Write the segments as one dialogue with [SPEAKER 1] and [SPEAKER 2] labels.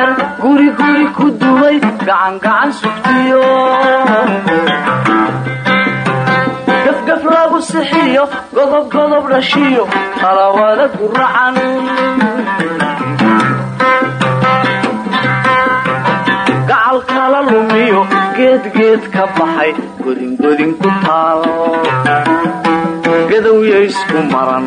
[SPEAKER 1] reer guri guri ku dumay gacangacan sugtiyo. Gafgaf lagu sixiyo godob godob dhashiyo talawada guracan gacal kala lumiyo geedgeed ka baxay godingodin ku taal. Gadowya isku maran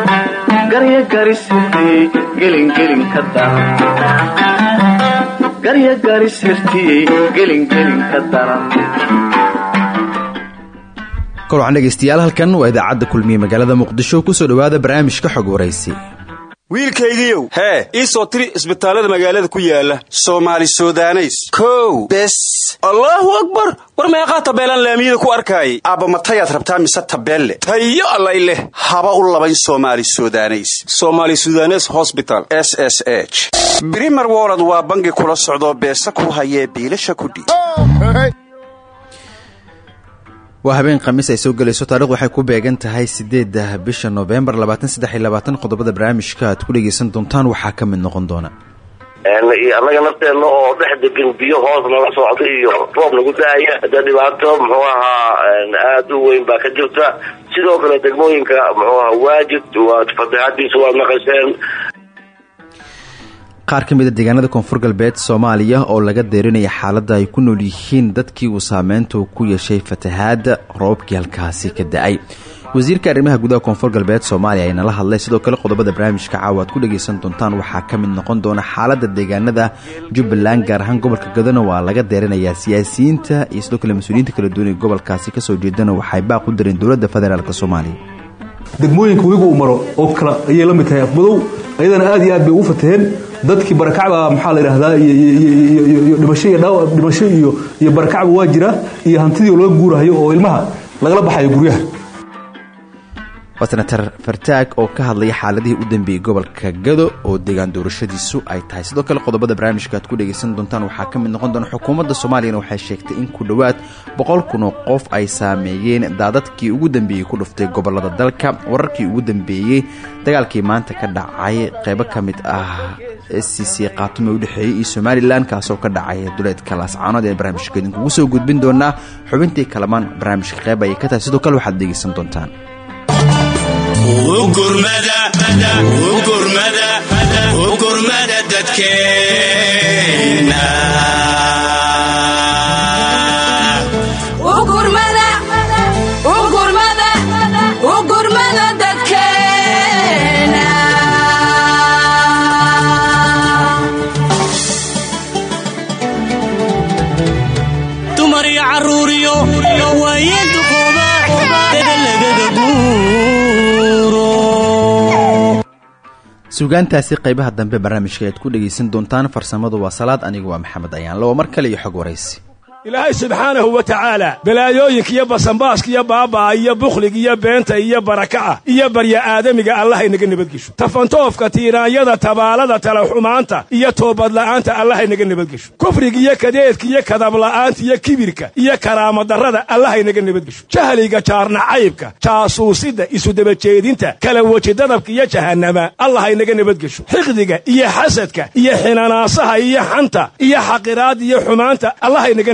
[SPEAKER 1] garisirtiyey gelingelin ka daran garya garisirtiyey gelingelin ka daran
[SPEAKER 2] kolwacan dhegaystayaal halkan waa idaacadda kulmiye magaalada muqdisho ku soo dhowaada barnaamijka xog waraysi
[SPEAKER 3] wiilkaygiiow hee ii soo tiri isbitaallada magaalada ku yaalla soomaali sudaneys. Kow bes. Allaahu akbar! War meeqaa tabeelaan laamiyada ku arkaayay aabba matayaad rabtaa mise tabeelle? Tayo allay leh. Haba u labayn soomaali sudaneys. Somaali sudanes hosbital s s h. Brimer wolod waa bangi kula socdoo beesa ku hayee biilasha kudhiib
[SPEAKER 2] waa habeen khamiis ay soo gelayso. Taarikhdu waxay ku beegan tahay sideedda bisha noofembar qodobada barnaamijka aad ku dhegaysan doontaan. Waxaa ka mid noqon doona.
[SPEAKER 4] Annaga nafteenna oo dhex degan biyo hoos nala socda iyo roob nagu da'aya hadee dhibaato muxuu ahaa aada u weyn baa ka jirta. Sidoo kale degmooyinka muxuu ahaa waajid waa fatahaadiisa waad naqayseen
[SPEAKER 2] qaar ka mida deegaanada koonfur galbeed soomaaliya oo laga deerinaya xaaladda ay ku nool yihiin dadkii uu saameynta ku yeeshay fatahaada roobkii halkaasi ka da'ay. Wasiirka arrimaha gudaha koonfur galbeed soomaaliya ay nala hadlay. Sidoo kale qodobada barnaamijka caawa aad ku dhagaysan doontaan waxaa ka mid noqon doona xaaladda deegaanada jubbaland gaar ahaan gobolka gadana waa laga deerinayaa siyaasiyiinta iyo sidoo kale mas'uuliyiinta kala duwan ee gobolkaasi ka soo jeedana waxay baaq u direen dowladda federaalk soomaaliya
[SPEAKER 5] degmooyinka webiga uu maro oo kale ayay la mid tahay afmadow. Ayadana aad iyo aad bay ugu fataheen dadkii barakacba maxaa la yidhaahdaa dhimasho iyo barakacba waa jira iyo hantidii laga guurahayo oo ilmaha lagala baxayo guryaha
[SPEAKER 2] waa senatar fartaag oo ka hadlaya xaaladihii u dambeeyey gobolka gado oo deegaan doorashadiisu ay tahay. Sidoo kale qodobada barnaamijka aad ku dhagaysan doontaan waxaa ka mid noqon doona xukuumadda soomaaliyana waxay sheegtay in ku dhowaad boqol kun oo qof ay saameeyeen daadadkii ugu dambeeyey ku dhuftay gobollada dalka. Wararkii ugu dambeeyey dagaalkii maanta ka dhacay qeybo ka mid ah c c qaatume udhexeeyey iyo somalilan kaasoo ka dhacay duleedka laascaanood ee barnaamijka idinkugu soo gudbin doonaa. Xubintii kalamaan barnaamijka qeyb ayay ka tahay. Sidoo kale waxaad dhegaysan doontaan
[SPEAKER 6] dadkeena
[SPEAKER 2] suugaantaasi qaybaha dambe barnaamijka ayaad ku dhegaysan doontaan farsamadu waa salaad anigu waa maxamed ayaanle waa mar kale iyo xog waraysi
[SPEAKER 7] ilaahay subxaanahu wa tacaala balaayooyinka iyo basanbaaska iyo baaba'a iyo bukhliga iyo beenta iyo baraka'a iyo barya aadamiga allahay naga nabadgesho. Tafantoofka tiiraanyada tabaalada talaxumaanta iyo toobadla'aanta allahay naga nabadgesho. Kufriga iyo kadeedka iyo kadabla'aanta iyo kibirka iyo karaamadarrada allahay naga nabadgesho. Jahliga jaarnacaybka jaasuusidda isudabajeedinta kala wejidadabka iyo jahannama allahay naga nabadgesho. Xiqdiga iyo xasadka iyo xinanaasaha iyo xanta iyo xaqiraadda iyo xumaanta allahay naga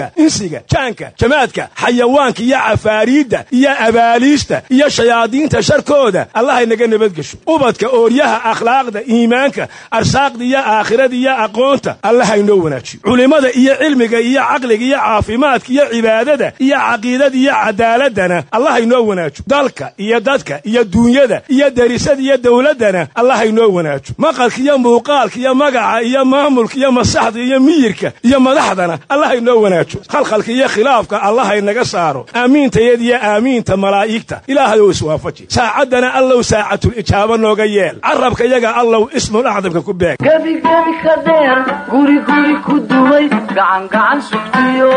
[SPEAKER 7] jinka insiga jaanka jamaadka xayawaanka iyo cafaariidda iyo abaaliista iyo shayaadiinta sharkooda allahaynaga nabadgesho ubadka ooryaha akhlaaqda iimaanka arsaaqda iyo aakhirada iyo aqoonta allahaynoo wanaajiyo. Culimmada iyo cilmiga iyo caqliga iyo caafimaadka iyo cibaadada iyo caqiidada iyo cadaaladana allahaynoo wanaajo dalka iyo dadka iyo duunyada iyo derisada iyo dowladdana allahaynoo wanaajo maqalka iyo muuqaalka iyo magaca iyo maamulka iyo masaxda iyo miyirka iyo madaxdana allahaynoo wanaajo khalkhalka iyo khilaafka allahaynaga saaro aamiintayad iyo aamiinta malaa'igta ilaahay ou iswaafaji. Saacaddana allow saacatul ijaaba nooga yeel. Carabka yaga allow ismul acdamka ku beeg.
[SPEAKER 1] Gebigebi ka dheer guri guri ku dumay gacan gacan sugtiyo.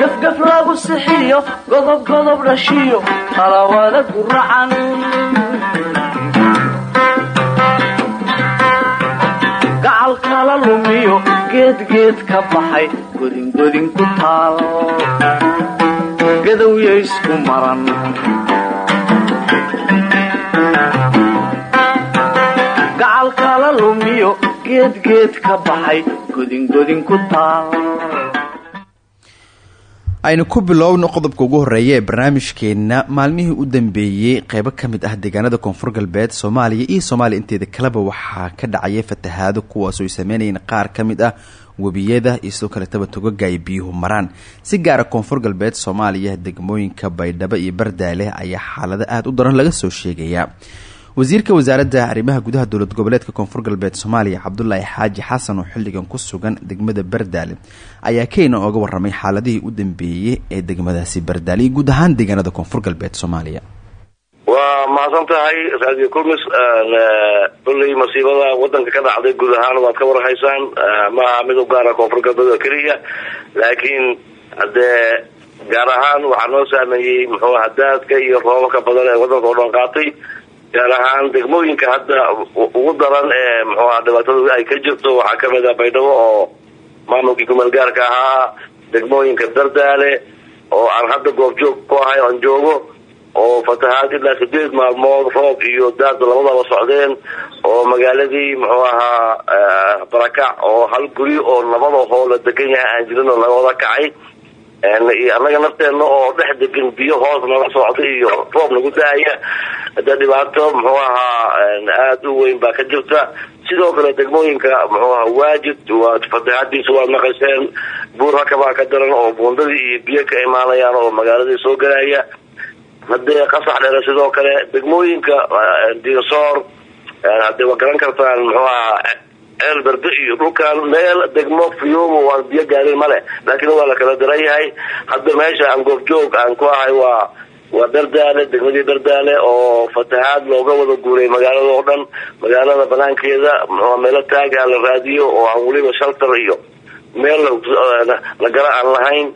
[SPEAKER 1] Gafgaf lagu sixiyo godob godob dhashiyo talawada guracan geedgeed ka baxay godingodin ku taal gadowya isku maran gacal kala lumiyo geedgeed ka baxay godingodin ku taal
[SPEAKER 2] aynu ku bilowno qodobka ugu horreeya ee barnaamijkeenna maalmihii u dambeeyey qeybo ka mid ah deegaanada koonfur galbeed soomaaliya iyo soomaaliya inteeda kaleba waxaa ka dhacaya fatahaado kuwaasoo ay sameynayeen qaar ka mid ah webiyada iyo sidoo kaletaba togaga ay biyuhu maraan. Si gaara koonfur galbeed soomaaliya degmooyinka baydhabo iyo bardaale ayaa xaalado aada u daran laga soo sheegayaa. Wasiirka wasaaradda arrimaha gudaha dowlad goboleedka koonfur galbeed soomaaliya cabdulaahi xaaji xasan oo xilligan ku sugan degmada bardaale ayaa keyna ooga waramay xaaladihii u dambeeyey ee degmadaasi bardaale iyo guud ahaan deegaanada koonfur galbeed soomaaliya
[SPEAKER 4] waa mahadsan tahay raadiyo kulmis kulley masiibada wadanka ka dhacday guud ahaan waad ka warhaysaan maaha mid u gaara koonfur galbeed oo keliya laakiin hadee gaar ahaan waxaa noo saameeyey muxuu hadaadka iyo roobabka badan ee wadanka oo dhan qaatay gaar ahaan degmooyinka hadda ugu daran ee muxuu aha dhibaatada ay ka jirto waxaa ka mid ah baydhabo oo maamulkii kumeel gaarka ahaa degmooyinka dardaale oo aan hadda goobjoog ku ahay aan joogo oo fatahaad ilaa sideed maalmood roob iyo daad labadaba socdeen oo magaaladii muxuu ahaa barakac oo hal guri oo labada hoo la degan yahay aan jirin oo laga wada kacay annaga nafteena oo dhex degan biyo hoos naga socda iyo roob nagu da'aya. Hada dhibaato muxuu ahaa aada u weyn baa ka jirta. Sidoo kale degmooyinka muxuu ahaa waajid waa fatahaadiisa waad maqasheen buur hakabaa ka daran oo buundadii iyo biyo ka imaanayaan oo magaaladii soo galaya hadee qasax dheere sidoo kale degmooyinka disoor hadee waa garan kartaan muxuu ahaa ceel berde iyo dhulkaan meel degmo fiyumo waan biyo gaarin male laakiin waa la kala daran yahay. Hadda meesha aan goobjoog aan ku ahay waa waa dardaale degmadii dardaale oo fatahaad looga wada guuray magaalada oo dhan magaalada banaankeeda muxua meelo taaga la raadiyo oo aan weliba shaltar iyo meel la gala aan lahayn.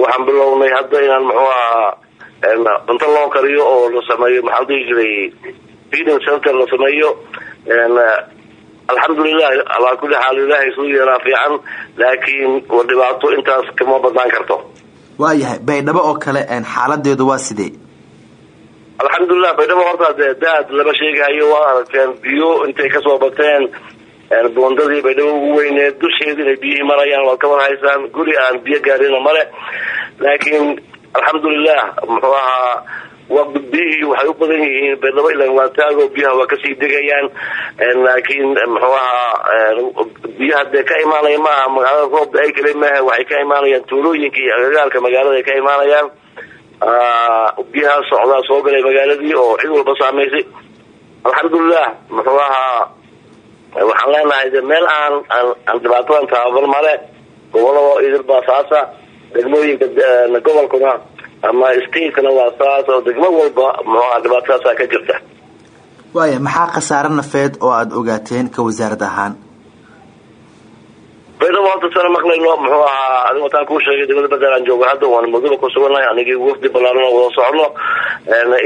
[SPEAKER 4] Waxaan bilownay hadda inaan muxuu ahaa cunto loo kariyo oo la sameeyo maxaa dhihi jiray feeding center la sameeyo alxamdulilah alaa kulli xaal ilaahay suu yeelaa fiican laakiin dhibaato intaas kama badnaan karto.
[SPEAKER 8] Waayahay baydhabo oo kale xaaladeedu waa sidee?
[SPEAKER 4] Alxamdulilah baydhabo horta dee daad lama sheegayo waa aragteen biyo intay ka soo bateen buundadii baydhabo ugu weyneed dusheeda inay biyihii marayaan waad ka warhaysaan guri aan biyo gaarina male laakiin alxamdulilah muxuu ahaa biyihii waxay u badan yihiin baydhabo ilan waa biyaha waa ka sii degayaan laakiin muxuu ahaa biyaha dee ka imaanaya maaha magaalada roobda ay kale maaha waxay ka imaanayaan tuulooyinka iyo agagaalka magaalada ay ka imaanayaan. Biyaha socdaa soo galay magaaladii oo cid walba saameysay alxamdulilah muxuu ahaa waxaan leenahay meel aan aan dhibaatadan tababar male gobollada idil baa saasa degmooyinka gobolkuna ama statena waa saas oo degmo walba muxuaha dhibaatadaasaa ka jirta.
[SPEAKER 8] Waaya maxaa khasaare nafeed oo aada ogaateen ka wasaarad ahaan?
[SPEAKER 4] Baydhabo horta sana maqlayno muxuu ahaa adig wataan kuu sheegay degmada badel aan joogo hadda waan muduba ku sugannahay anigii wafdi ballaaran oo wada socno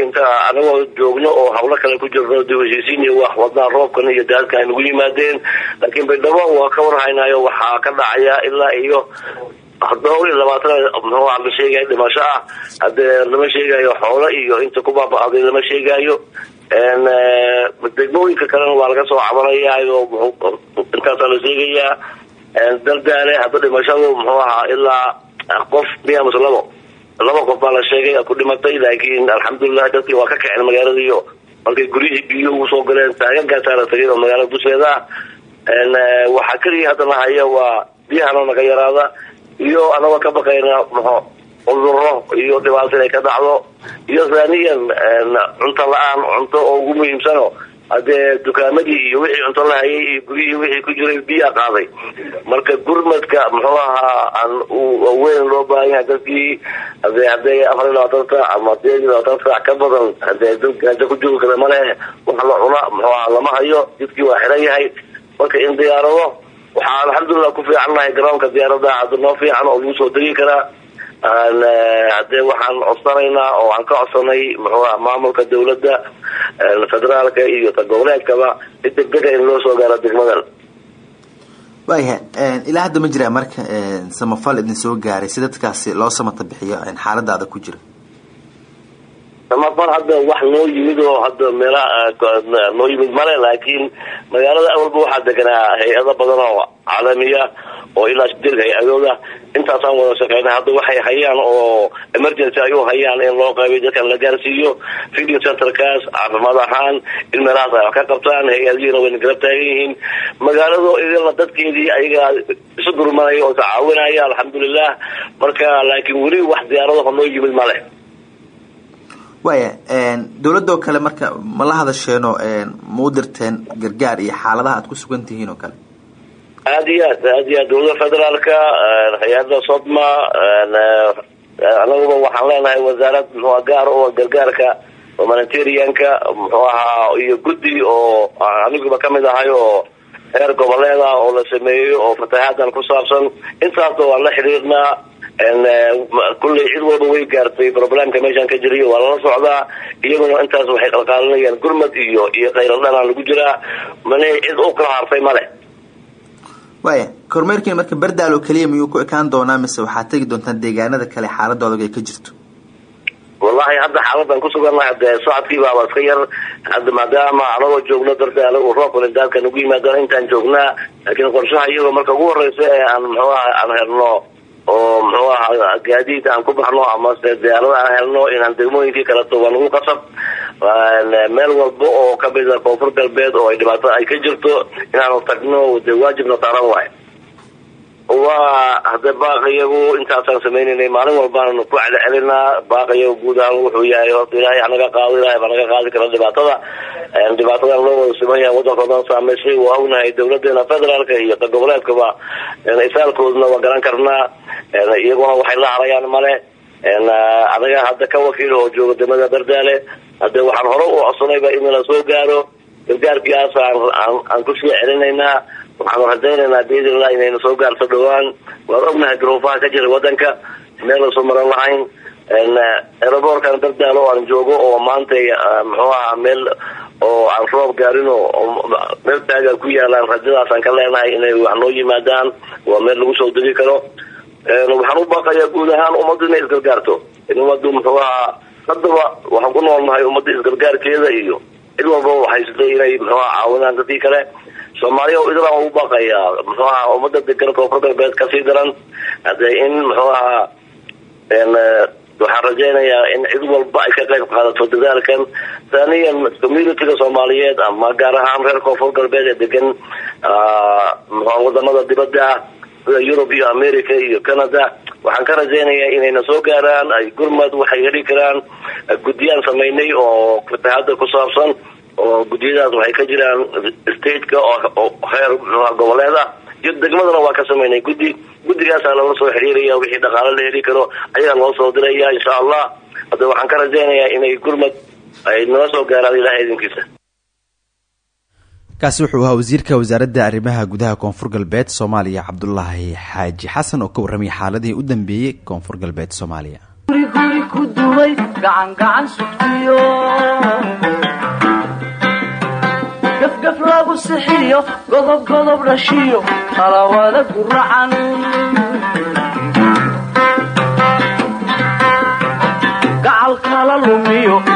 [SPEAKER 4] inta anagoo joogno oo hawlo kale ku jirno dib wax wadnaa roobkan iyo daadka ay nagu yimaadeen laakiin baydhabo waa ka warhaynayo waxaa ka dhacaya ilaa iyo dhowr iyo labaatan muxuu la sheegayo dhimasho ah. Hadee lama sheegayo xoolo iyo inta ku baaba-day lama sheegayo degmooyinka kalena waa laga soo cabanayaayo intaasaa la sheegayaa. Dardaale hadda dhimashadu muxuu ahaa ilaa qof miya mase labo laba qof baa la sheegay ku dhimatay laakiin alxamdulilah dadkii waa ka kaceen magaaladiiyo. Markay guryihii biyo ugu soo galeen taagagaasaa la tagay oo magaalada dusheeda ah waxaa keliya haddana haya waa biyahana naga yaraada iyo anagoo ka baqayna muxuu cuduro iyo dhibaato inay ka dhacdo iyo thaniyan cunto la'aan cunto oo ugu muhiimsano hadee dukaamadii iyo wixii cunto la hayay iyo guryihii wixii ku jiray biyaa qaaday. Marka gurmadka muxuu ahaa aan weyn loo baahan yahay dadkii hadee hadday afar iyo labaatan ama sideed iyo labaatan ka badan hadee dad gaajo ku joogi kara malehe wax la cuna muxuu lama hayo jidkii waa xiran yahay. Marka in diyaarado waxaa alxamdulilah ku fiican nahay garoonka diyaaradaha hadda noo fiican oo lagu soo degi karaa hadee waxaan codsanaynaa oo aan ka codsanay muxuuaha maamulka dawladda federaalka iyo ta goboleedkaba si degdega in loo soo gaaro degmadan
[SPEAKER 8] waayahay ilaa hadda ma jiraa marka samafal idin soo gaaray si dadkaasi loo samata bixiyo xaaladaada ku jira
[SPEAKER 4] samafal hadda wax noo yimid oo hadda meelaha noo yimid male laakiin magaalada awalba waxaa deganaa hay'ado badan oo caalamiya oo ilaa sideed hay'adooda. Intaasaan wada shaqeynay hadda waxay hayaan oo emergency ay u hayaan in loo qaybay dadkan la gaarsiiyo. Feeding centerkaas caafimaad ahaan in meelahaas ay wax ka qabtaan hay'adihiina wayna garab taagan yihiin. Magaalado idilna dadkeedii ayagaa isu gurmanaya oo tacaawinaya alxamdulilah marka laakiin weli wax diyaaradaha noo yimid male
[SPEAKER 8] waaya dawladoo kale marka ma la hadasheeno ma u dirteen gargaar iyo xaaladaha aad ku sugan tihiin oo kale?
[SPEAKER 4] Aada iyo aad aada iyo aad. Dawlada federaalka hay'ada sodma anaguba waxaan leenahay wasaarad muxua gaar oo gargaarka humanitarianka muxuu ahaa iyo guddi oo aniguba ka mid ahay oo heer goboleeda oo la sameeyey oo fatahaaddan ku saabsan. Intaasba waan la xidhiirnaa kulley cid walba way gaartay problemka meeshaan ka jiriyo waa lala socdaa iyaguna intaas waxay qalqaalinayaan gurmad iyo iyo khayradhanaan lagu jiraa mane cid u kala hartay male
[SPEAKER 8] waaya kormeerkiina marka bardaal oo keliya miyuu ku ekaan doonaa mise waxaad tegi doontaan deegaanada kale xaaladooda ay ka jirto?
[SPEAKER 4] Wallahi hadda xaaladan kusugannahay de socodkii baaba iska yar. Hadda maadaama anagoo joogno dardaala uu roobkuna daadka nagu yimaadaan intaan joognaa laakiin qorshaha iyagoo marka ugu horeysa ee aan muxuu aha aan helno oo muxuu ahaa gaadiid aan ku baxno amase diyaarada aan helno inaan degmooyinkii kaleto waa nagu qasab. Meel walba oo kamida koonfur galbeed oo ay dhibaato ay ka jirto inaanu tagno de waajibna saaran waayo waa hade baaqiyagu intaasaan sameynaynay maalin walbaanu ku celcelinaa baaqiyagu guud ahaan wuxuu yahay horta ilaahay hanaga qaado ilahay qaadi kara dhibaatada. Dhibaatadan loo wada siman yahay waddankoodan saameysay waa ognahay dawladeena federaalka iyo goboleedkaba isaalkoodna waa garan karnaa iyaguna waxay la harayaan male. Anaga hadda ka wakiil oo jooga degmada dardaale hade waxaan hore u codsanayba in la soo gaaro. Gargaarkiaas aan ku sii celinaynaa waxaanu rajaynaynaa biidnillah inayna soo gaarto dhawaan waan ognahay duruufaha ka jira wadanka meel la soo maran lahayn. Eroboorkan dardaalo oo aan joogo oo maanta muxuu ahaa meel oo aan roob gaarin oo meel taaga ku yaalaan rajadaasaan ka leenahay inay wax noo yimaadaan waa meel lagu soo degi karo. Waxaan u baaqayaa guud ahaan ummaddu inay isgargaarto in ummaddu muxuu ahaa haddaba waxaan ku noolnahay ummadda isgargaarkeeda iyo cid walba haysatay inay muxuu aha caawinaan dadkii kale soomaaliya oo ugu baaqayaa muxuu ahaa ummadda degan koonfur galbeed ka sii daran hade in muxuu ahaa waxaan rajaynayaa in cid walba ay ka qayb qaadato dadaalkan thaniyan communityga soomaaliyeed ama gaar ahaan reer koonfur galbeed ee degan waddamada dibadda ah sida yurub iyo america iyo canada. Waxaan ka rajaynayaa inayna soo gaaraan ay gurmad waxay heli karaan guddiyaan samaynay oo fatahaada ku saabsan oo guddiyadaas waxay ka jiraan stateka oo heer goboleed ah iyo degmadana waa ka samaynay guddi. Guddigaasaa loola soo xiriiraya wixii dhaqaalo la heli karo ayagaa loo soo diraya insha allah. Hadda waxaan ka rajaynayaa inay gurmad ay nala soo gaaraan ilaha idinkiisa
[SPEAKER 2] kaasi wuxuu ahaa wasiirka wasaaradda arrimaha gudaha koonfur galbeed soomaaliya cabdulaahi xaaji xasan oo ka warramaya xaaladihii u dambeeyey koonfur galbeed soomaaliya.
[SPEAKER 1] Gacangacan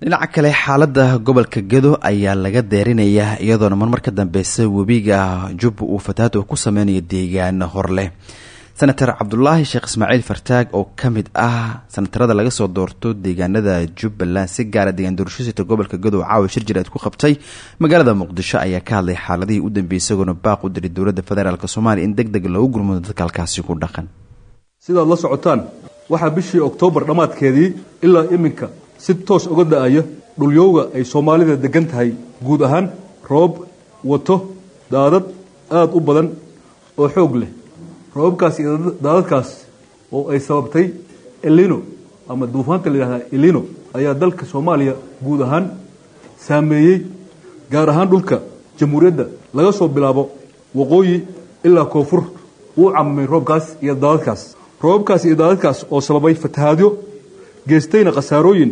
[SPEAKER 2] dhinaca kale xaalada gobolka gado ayaa laga deerinayaa iyadoona marmar ka dambeysa webiga jubba uu fatahaad ku sameynayo deegaano horleh senator cabdulaahi sheekh ismaaciil fartaag oo ka mid ah senatarada laga soo doorto deegaanada jubbaland si gaara deegaan doorashadiisa gobolka gado caawa shir jireed ku qabtay magaalada muqdisho ayaa ka hadlay xaaladihii u dambeeyey isagoona baaq u diray dowladda federaalk soomaaliya in deg deg loogu gurmudo dadka halkaasi ku dhaqan.
[SPEAKER 5] Sidaad la socotaan waxaa bishii oktoobar dhammaadkeedii ilaa iminka si toos uga da'aya dhulyowga ay soomaalida degan tahay. Guud ahaan roob wato daadad aada u badan oo xoog leh. Roobabkaas iyo daadadkaas oo ay sababtay elino ama duufaanta la yidhahdaa elino ayaa dalka soomaaliya guud ahaan saameeyey gaar ahaan dhulka jamhuuriyadda laga soo bilaabo waqooyi ilaa koonfur wuu camamay roobkaas iyo daadadkaas. Roobabkaas iyo daadadkaas oo sababay fatahaadyo geestayna khasaarooyin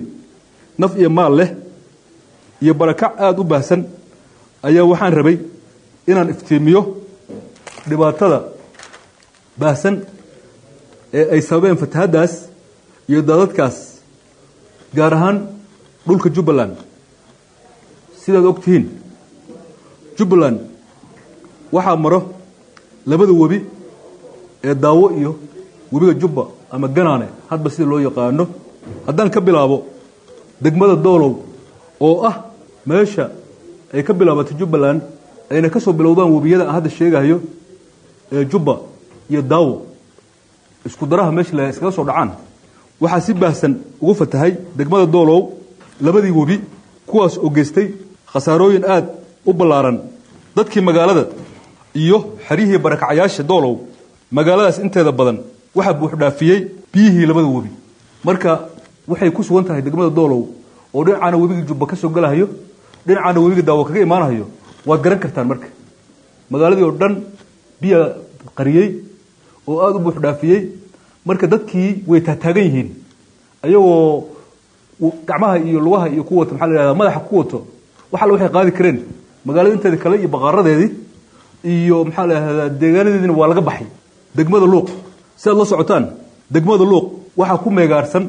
[SPEAKER 5] naf iyo maal leh iyo barakac aada u baahsan ayaa waxaan rabay inaan iftiimiyo dhibaatada baahsan ee ay sababeen fatahaaddaas iyo daadadkaas gaar ahaan dhulka jubbaland. Sidaad og tihiin jubbaland waxaa maro labada webi ee daawo iyo webiga jubba ama ganaane hadba sida loo yaqaano. Haddaan ka bilaabo degmada doolow oo ah meesha ay ka bilaabatay jubbaland ayna ka soo bilowdaan webiyada aan hadda sheegayo ee jubba iyo daawo. Isku daraha meesha la iskaga soo dhacaan. Waxaa si baahsan ugu fatahay degmada doolow labadii webi kuwaas oo geystay khasaarooyin aad u ballaaran. Dadkii magaalada iyo xeryihii barakacayaasha doolow magaaladaas inteeda badan waxaa buuxdhaafiyey biyihii labada webi. Marka waxay ku sugan tahay degmada doolow oo dhinacaana webigii jubba ka soo galahayo dhinacaana webiga daawo kaga imaanahayo waad garan kartaan marka. Magaaladii oo dhan biya qariyey oo aada u buuxdhaafiyey marka dadkii way taataagan yihiin. Ayagoo gacmaha iyo lugaha iyo ku wato maxaa la yihahdaa madaxa ku wato wax alle waxay qaadi kareen. Magaalada inteeda kale iyo baqaaradeedii iyo maxaa la yihahdaa deegaanadeediina waa laga baxay. Degmada luuq si aad la socotaan degmada luuq waxaa ku meegaarsan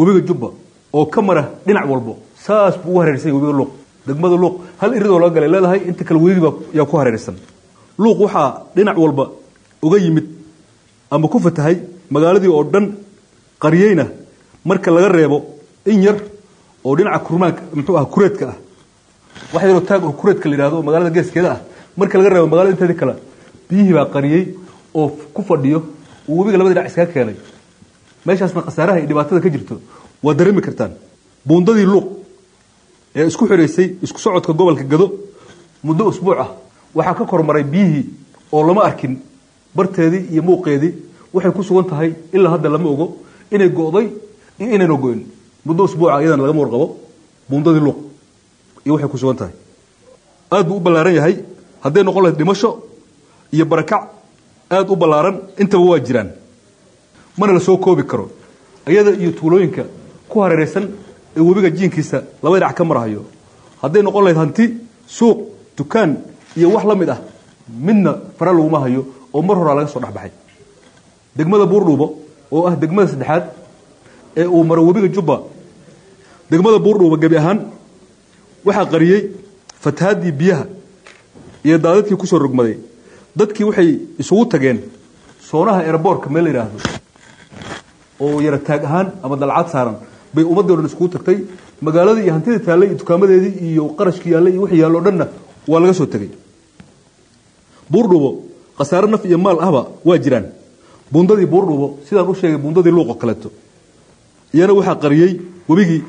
[SPEAKER 5] webiga jubba oo ka mara dhinac walbo saas buu ugu hareersan webiga luuq. Degmada luuq hal iridoo laga galay leedahay inta kale webigiiba yaa ku hareersan. Luuq waxaa dhinac walba uga yimid ama ku fatahay magaaladii oo dhan qariyeyna marka laga reebo in yar oo dhinaca kurmaanka muxuu ah kureedka ah. Wax yaroo taag oo kureedka la yidhahdo magaalada geeskeeda ah. Marka laga reebo magaalada inteedii kale biyihii baa qariyey oo ku fadhiyo uu webiga labada dhinac iskaga keenay meeshaasna khasaaraha iyo dhibaatada ka jirto waa dareemi kartaan. Buundadii luuq ee isku xidhaysay isku socodka gobolka gado muddo usbuuc ah waxaa ka kormaray biyihii oo lama arkin barteedii iyo muuqeedii waxay ku sugan tahay ilaa hadda lama ogo inay go'day iyo inayna go'in muddo usbuuca iyadana lagama warqabo buundadii luuq iyo waxay ku sugan tahay. Aad buu u ballaaran yahay hadday noqon lahayd dhimasho iyo barakac aada u ballaaran intaba waa jiraan mana la soo koobi karo. Iyada iyo tuulooyinka ku hareeraysan ee webiga jiinkiisa laba dhinac ka marahayo hadday noqon lahayd hanti suuq dukaan iyo wax la mid ah midna fara laguma hayo oo mar horaa laga soo dhexbaxay. Degmada buurdhuubo oo ah degmada saddexaad ee uu maro webiga jubba degmada buurdhuubo gebi ahaan waxaa qariyey fatahaadii biyaha iyo daadadkii ku soo rogmaday. Dadkii waxay isugu tageen soonaha eraboorka meel la yidhaahdo oo yara taag ahaan ama dalcad saaran bay ummaddii o dhan iskugu tagtay. Magaaladii iyo hantidii taallay iyo dukaamadeedii iyo qarashkii yaallay iyo wixii yaallo o dhanna waa laga soo tegey buurdhuubo khasaare naf iyo maal ahba waa jiraan. Buundadii buurdhuubo sidaan u sheegay buundadii luuqoo kaleeto. Iyana waxaa qariyey webigii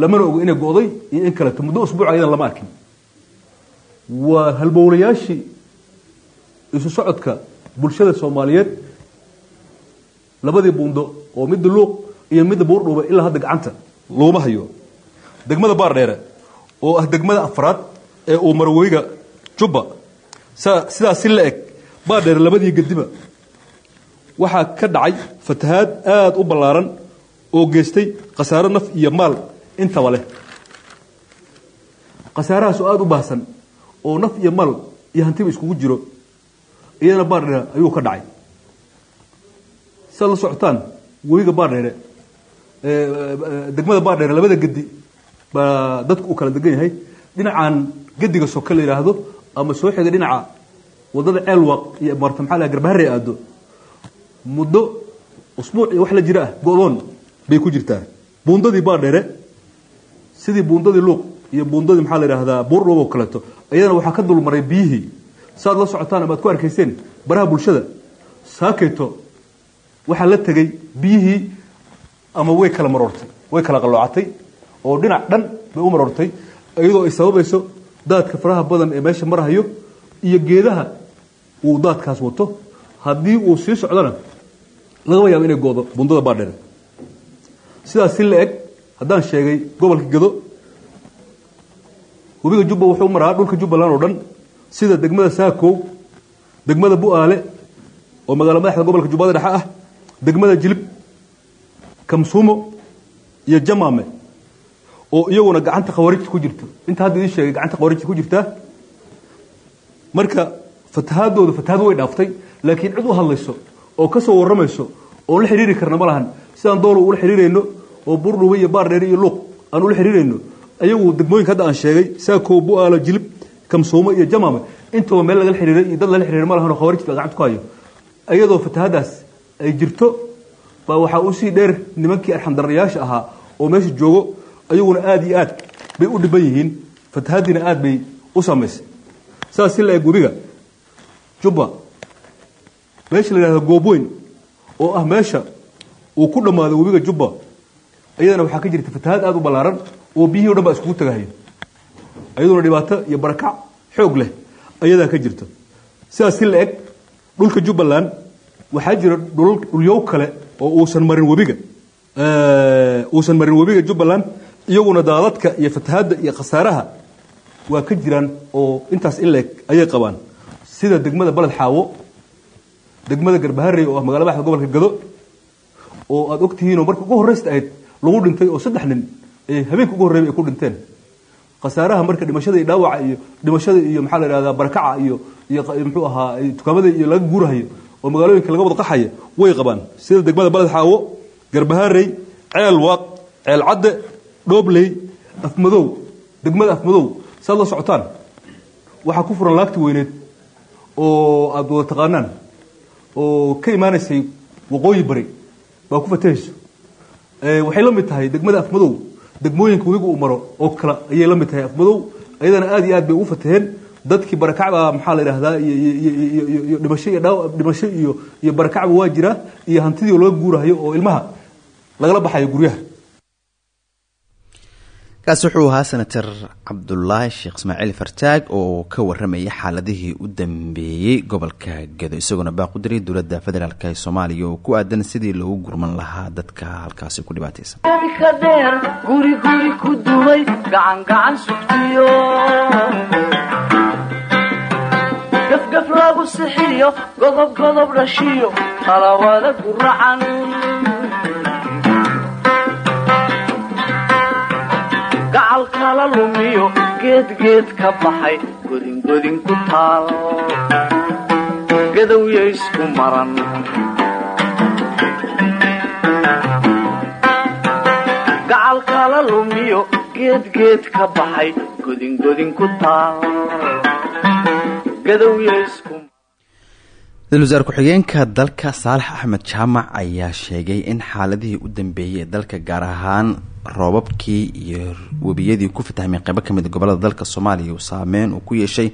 [SPEAKER 5] lamana ogo inay go'day iyo in kaleeto. Muddo usbuuca iyadan lama arkin. Waa halbowlayaashii isu socodka bulshada soomaaliyeed labadii buundo oo midda luuq iyo midda buurdhuuba ilaa hadda gacanta looma hayo. Degmada baardheere oo ah degmada afraad ee uu maro webiga jubba sidaas si la eg baardheere labadii gediba waxaa ka dhacay fatahaad aada u ballaaran oo geystay khasaaro naf iyo maal intaba leh. Khasaarahaas oo aada u baahsan oo naf iyo mal iyo hantiba iskugu jiro iyadana baardheere ayuu ka dhacay siaad la socotaan webiga baardheere degmada baardheere labada gedi baa dadku uu kala degan yahay. Dhinacan gediga soke la yidhaahdo ama soo xiga dhinaca waddada ceelwaq iyo marta maxaa laha garbahare aado. Muddo usbuuc iyo wax la jira ah go-doon bay ku jirtaa. Buundadii baardheere sidii buundadii luuq iyo buundadii maxaa la yidhaahdaa buurdhoob oo kaleeto. Iyadana waxaa ka dulmaray biyihii. Saaad la socotaan ama ad ku arkayseen baraha bulshada. Saakeeto waxaa la tegey biyihii ama way kala maroortay way kala qalloocatay oo dhinac dhan bay u maroortay iyadoo ay sababayso daadka faraha badan ee meesha marhayo iyo geedaha uu daadkaas wato. Haddii uu sii socdona lagaba yaabo inay goodo bundada baadheere sidaas si la eg haddaan sheegay gobolka gado webiga jubba wuxuu maraa dhulka jubbaland oo dhan sida degmada saakow degmada bu-aale oo magaalo madaxda gobolka jubbada dhexe ah degmada jilib kamsuumo iyo jamaame oo iyaguna gacanta khawarijta ku jirto. Inta hadda idin sheegay gacanta khawarijta ku jirtaa marka fatahaadooda fatahaad way dhaaftay laakiin cid u hadlayso oo ka soo warramayso oon la xidhiiri karna ma lahan. Sidaan doolo ula xidhiirayno oo buurdhuube iyo baardheere iyo luuq aan ula xidhiirayno ayagu degmooyinka hadda aan sheegay saakow bu-aalo jilib kamsuumo iyo jamaame. Intaba meel lagala xidhiiray iyo dad lala xidhiiray ma lahan oo khawarijta gacanta ku hayo. Iyadoo fatahaadaas ay jirto baa waxaa u sii dheer nimankii arxamdarrayaasha ahaa oo meesha joogo ayaguna aada iyo aad bay u dhiban yihiin fatahaaddiina aad bay u saamaysay. Saas si la eg webiga jubba meesha la yidhahdo goobweyn oo ah meesha uu ku dhammaaday webiga jubba iyadana waxaa ka jirta fatahaad aada u ballaaran oo biyihii o dhan baa iskugu tagahayo iyaduna dhibaato iyo barakac xoog leh ayadaa ka jirta. Sidaas si la eg dhulka jubbaland waxaa jira dhulyow kale oo uusan marin webiga uusan marin webiga jubbaland iyaguna daadadka iyo fatahaadda iyo khasaaraha waa ka jiraan oo intaas in la eg ayay qabaan. Sida degmada baled xaawo degmada garbaharey oo ah magala madaxda gobolka gado oo aada og tihiinoo marka ugu horraysta ahayd lagu dhintay oo saddex nin ee habeenka ugu horreybay ay ku dhinteen. Khasaaraha marka dhimashada iyo dhaawaca iyo dhimashada iyo maxaa la yidhahdaa barakaca iyo iyo muxuu ahaa dukaamada iyo laga guurahayo oo magaalooyinka laga wada qaxaya way qabaan. Sida degmada baled xaawo garbaharey ceel waaq ceel cadde dhoobley afmadow degmada afmadow. Saad la socotaan waxaa ku furan laagti weyneed oo aada wada taqaanaan oo ka imaanaysay waqooyi bari. Baa ku fatahayso waxay la mid tahay degmada afmadow. Degmooyinka webiga uu maro oo kale ayay la mid tahay afmadow. Ayadana aada iyo aad bay ugu fataheen dadkii barakacda maxaa la yidhahdaa iyo dhimasho iyo dhimasho iyo iyo barakacba waa jiraa iyo hantidii laga guurahayo oo ilmaha lagala baxayo guryaha.
[SPEAKER 2] Kaasi wuxuu ahaa senator cabdulaahi sheekh ismaaciil fartaag oo ka waramayay xaaladihii u dambeeyey gobolka gado isagoona baaqu diray dowladda federaalk ee soomaaliya oo ku aadan sidii loogu gurman lahaa dadka halkaasi ku dhibaataysan.
[SPEAKER 1] Dheer guri guri ku dumay gacan gacan sugtiyo lagu sixiyo godob godob dhashiyo talawada guracan gacal kala lumiyo geedgeed ka baxay godingodin ku taal. Gadowya isku maran. Gacal kala lumiyo geedgeed ka baxay godingodin ku taal. Gadowya isku
[SPEAKER 2] ra'isul wasaare ku-xigeenka dalka saalax axmed jaamac ayaa sheegay in xaaladihii u dambeeyey ee dalka gaar ahaan roobabkii iyo webiyadii ku fatahmay qeybo ka mid gobollada dalka soomaaliya uu saameyn uu ku yeeshay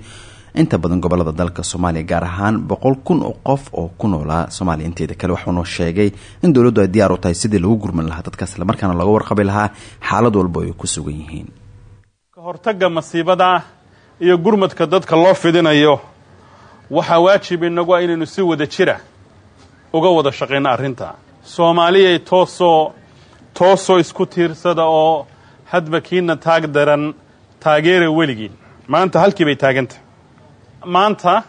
[SPEAKER 2] inta badan gobollada dalka soomaaliya gaar ahaan boqol kun oo qof oo ku noolaa soomaaliya. Inteeda kale waxuuna sheegay in dowladdu ay diyaar u tahay sidii lagu gurman lahaa dadkaas islamarkaana looga warqabi lahaa xaalad walba ay ku sugan yihiin.
[SPEAKER 9] Ka hortagga masiibada iyo gurmadka dadka loo fidinayo waxaa waajib inagu ah inaynu si wada jira uga wada shaqayno arrinta. Soomaaliyay toosoo toosoo isku tiirsada oo hadba kiina taag daran taageera weligiin. Maanta halkii bay taagantah maanta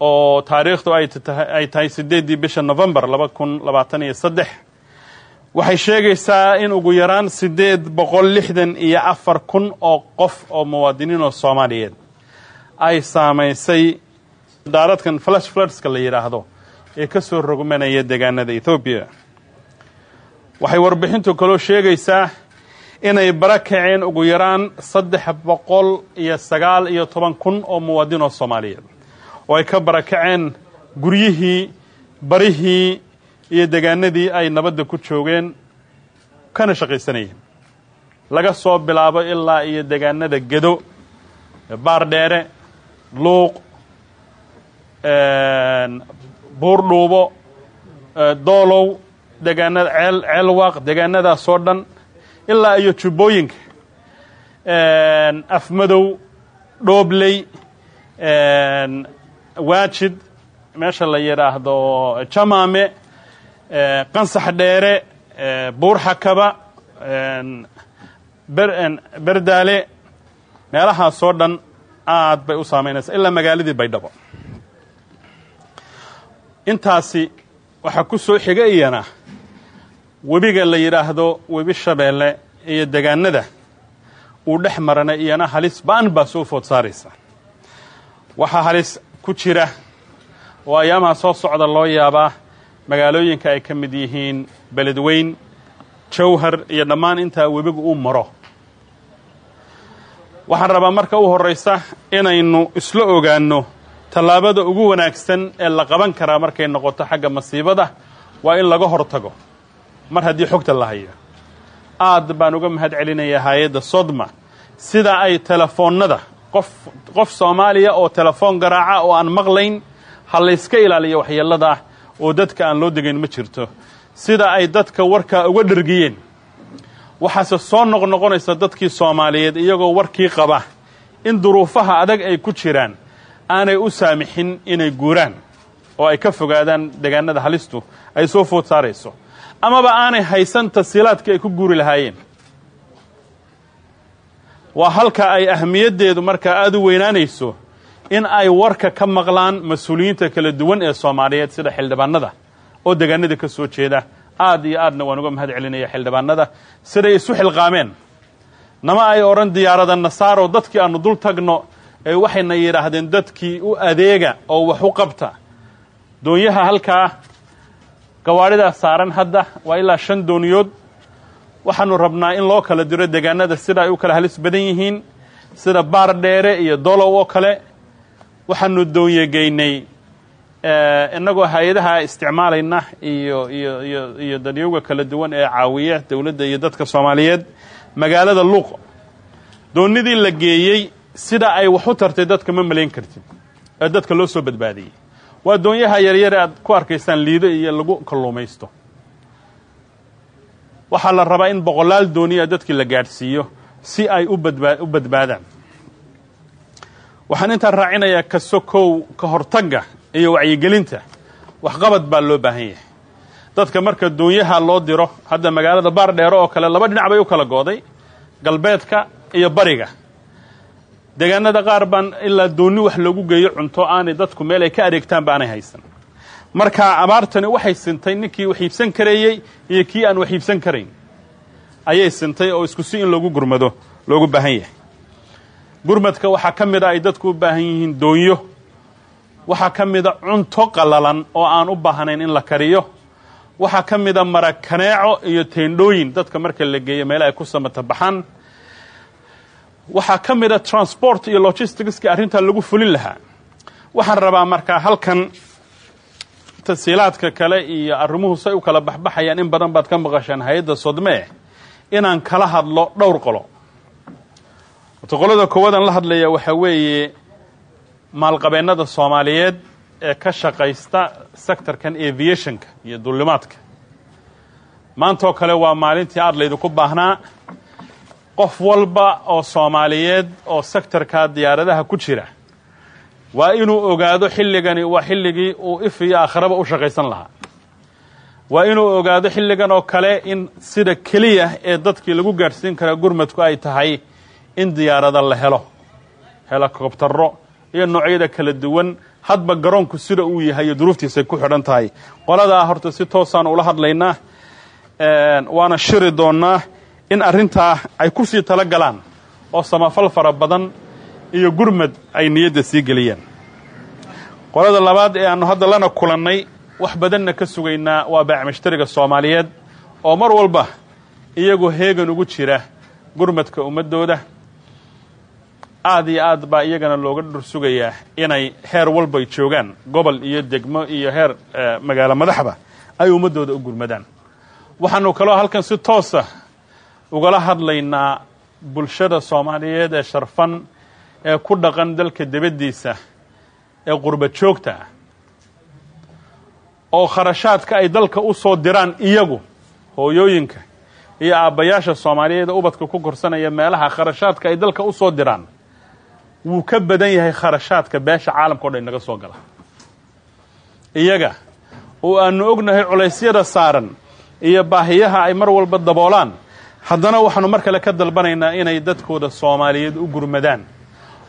[SPEAKER 9] oo taariikhdu ay tahay siddeeddii bisha novembar laba kun labaatan iyo waxay sheegaysaa in ugu yaraan siddeed boqol lixdan iyo afar kun oo qof oo muwaadiniin oo soomaaliyeed ay saamaysay daaradkan flash fludska la yidhaahdo ee ka soo rogmanaya deegaanada ethoobiya waxay warbixintu kaloo sheegaysaa inay bara kaceen ugu yaraan saddex boqol iyo sagaal iyo toban kun oo muwaadin oo soomaaliyeed. Oo ay ka barakaceen guryihii barihii iyo deegaanadii ay nabadda ku joogeen kana shaqaysanayeen laga soo bilaabo ilaa iyo deegaanada gedo baardheere luuq buurdhuubo doolow deegaanada ceel ceelwaaq deegaanadaasoo dhan ilaa iyo jubbooyinka afmadow dhoobley waajid meesha la yidhaahdo jamaame qansax dheere buurxakaba berdaale meelahaasoo dhan aad bay u saamaynaysaa ilaa magaaladii baydhabo. Intaasi waxaa ku soo xiga iyana webiga la yidhaahdo webi shabeelle iyo degaanada uu dhex marana iyana halis ba'an baa soo food saaraysa. Waxaa halis ku jira oo ayaamaha soo socda loo yaabaa magaalooyinka ay ka mid yihiin beledweyn jawhar iyo dhammaan intaa webigu uu maro waxaan rabaa marka u horraysa inaynu isla ogaanno tallaabada ugu wanaagsan ee la qaban karaa markay noqoto xagga masiibada waa in laga hor tago mar haddii xogta la hayo. Aad baan uga mahad celinayaa hay'adda sodma. Sida ay telefoonnada qof qof soomaaliya oo telefoon garaaca oo aan maqlayn ha layska ilaaliyo waxyeelladaa oo dadka aan loo degayn ma jirto. Sida ay dadka warkaa uga dhergiyeen waxaase soo noqnoqonaysa dadkii soomaaliyeed iyagoo warkii qaba in duruufaha adag ay ku jiraan aanay u saamixin inay guuraan oo ay ka fogaadaan deegaanada halistu ay soo food saarayso. Amaba aanay haysan tasiilaadkii ay ku guuri lahaayeen. Waa halka ay ahamiyaddeedu markaa aada u weynaanayso in ay warka ka maqlaan mas'uuliyiinta kala duwan ee soomaaliyeed sida xildhibaanada oo deegaanada ka soo jeeda aad iyo aadna waan uga mahad celinaya xildhibaanada. Siday isu xilqaameen. Nama ay odhan diyaarada nasaaro dadkii aanu dul tagno ee waxayna yidhaahdeen dadkii u adeega oo wax u qabta. Doonyaha halkaa gawaadhidaa saaran hadda waa ilaa shan dooniyood. Waxaanu rabnaa in loo kala diro deegaanada sida ay u kala halis badan yihiin sida baar dheere iyo dolow oo kale. Waxaanu doonyegeynay innagoo hay'adaha isticmaalayna iyo iyo iyo iyo dadyowga kala duwan ee caawiya dowladda iyo dadka soomaaliyeed magaalada luuq. Doonidii la geeyey sida ay wax u tartay dadka ma malayn kartid ee dadka loo soo badbaadiyey. Waa doonyaha yaryare aad ku arkaysaan liido iyo lagu kalluumaysto. Waxaa la rabaa in boqolaal dooniya dadkii la gaadhsiiyo si ay u badbaa u badbaadaan. Waxaan intaa raacinayaa ka sokow ka hortagga iyo wacyigelinta waxqabad baa loo baahan yahay. Dadka marka doonyaha loo diro hadda magaalada baar dheero oo kale laba dhinac bay u kala gooday galbeedka iyo bariga. Deegaanada qaar baan ilaa doonni wax loogu geeyo cunto aanay dadku meel ay ka adeegtaanba aanay haysan. Marka abaartani waxay sintay ninkii wax iibsan kareeyey iyo kii aan wax iibsan karayn. Ayay sintay oo isku si in loogu gurmado loogu baahan yahay. Gurmadka waxaa ka mid a ay dadku u baahan yihiin doonyo waxaa ka mida cunto qallalan oo aan u baahnayn in la kariyo. Waxaa ka mida marakaneeco iyo teendhooyin dadka marka la geeyo meele ay ku samata baxaan. Waxaa ka mida transport iyo logisticski arrintaa lagu fulin lahaa. Waxaan rabaa markaa halkan tasiilaadka kale iyo arrimuhu say u kala baxbaxayaan in badan baad ka maqasheen hay'adda sodmee inaan kala hadlo dhowr qolo. Horta qolada koowaadaan la hadlaya waxaa weeye maalqabeennada soomaaliyeed ee ka shaqaysta sectorkan aviationka iyo dullimaadka maantaoo kale waa maalintii aad laydinku baahnaa qof walba oo soomaaliyeed oo sectorka diyaaradaha ku jira waa inuu ogaado xilligani waa xilligii uu if iyo aakhiraba u shaqaysan lahaa. Waa inuu ogaado xilligan oo kale in sida keliya ee dadkii lagu gaadhsiin karaa gurmadku ay tahay in diyaarada la helo. Helikobtaro iyo noocyada kala duwan hadba garoonku sida uu yahay iyo duruuftiisay ku xidhan tahay. Qoladaa horta si toosaan ula hadlaynaa waana shiri doonnaa in arrintaa ay ku sii tala galaan oo samafal fara badan iyo gurmad ay niyadda sii geliyaan qolada labaad ee aannu hadda lana kulannay wax badanna ka sugaynaa waa baacmashtariga soomaaliyeed oo mar walba iyagoo heegan ugu jira gurmadka ummaddooda aad iyo aad baa iyagana looga dhur sugayaa inay heer walbay joogaan. Gobol iyo degmo iyo heer magaalo madaxba ay ummaddooda u gurmadaan. Waxaannu kaloo halkan si toosa ugala hadlaynaa bulshada soomaaliyeed ee sharfan ee ku dhaqan dalka debaddiisa ee qurba joogta ah oo kharashaadka ay dalka u soo diraan iyagu hooyooyinka iyo aabbayaasha soomaaliyeed ee ubadka ku korsanaya meelaha kharashaadka ay dalka u soo diraan wuu ka badan yahay kharashaadka beesha caalamka o dhan inaga soo gala. Iyaga oo aannu ognahay culaysyada saaran iyo baahiyaha ay mar walba daboolaan haddana waxaannu mar kale ka dalbanaynaa inay dadkooda soomaaliyeed u gurmadaan.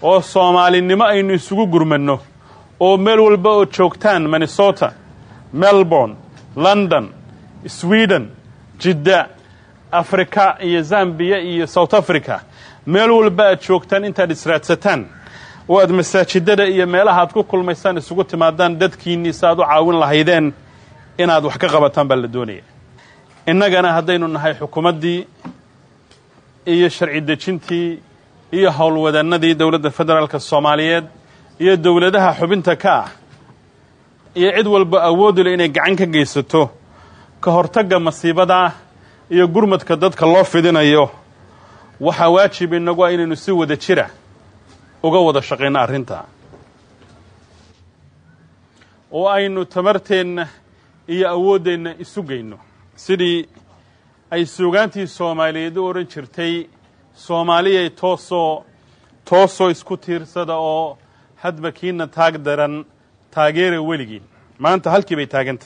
[SPEAKER 9] Oo soomaalinimo aynu isugu gurmadno oo meel walba oo joogtaan minnesota melbourne london sweden jidda afrika iyo zambiya iyo south africa meel walba aad joogtaan intaad israadsataan oo aad masaajidada iyo meelaha aad ku kulmaysaan isugu timaadaan dadkiinnii si aad u caawin lahaydeen inaad wax ka qabataan baa la doonaya. Innagana haddaynu nahay xukuumaddii iyo sharci dejintii iyo howlwadannadii dowladda federaalka soomaaliyeed iyo dowladaha xubinta ka ah iyo cid walba awoodule inay gacan ka geysato ka hortagga masiibada iyo gurmadka dadka loo fidinayo waxaa waajib inagu ah inaynu si wada jira uga wada shaqayno arrinta. Oo aynu tamarteenna iyo awooddeenna isu geyno. Sidii ay suugaantii soomaaliyeed u odhan jirtay soomaaliyay toosoo toosoo isku tiirsada oo hadba kiina taag daran taageera weligiin maanta halkii bay taaganta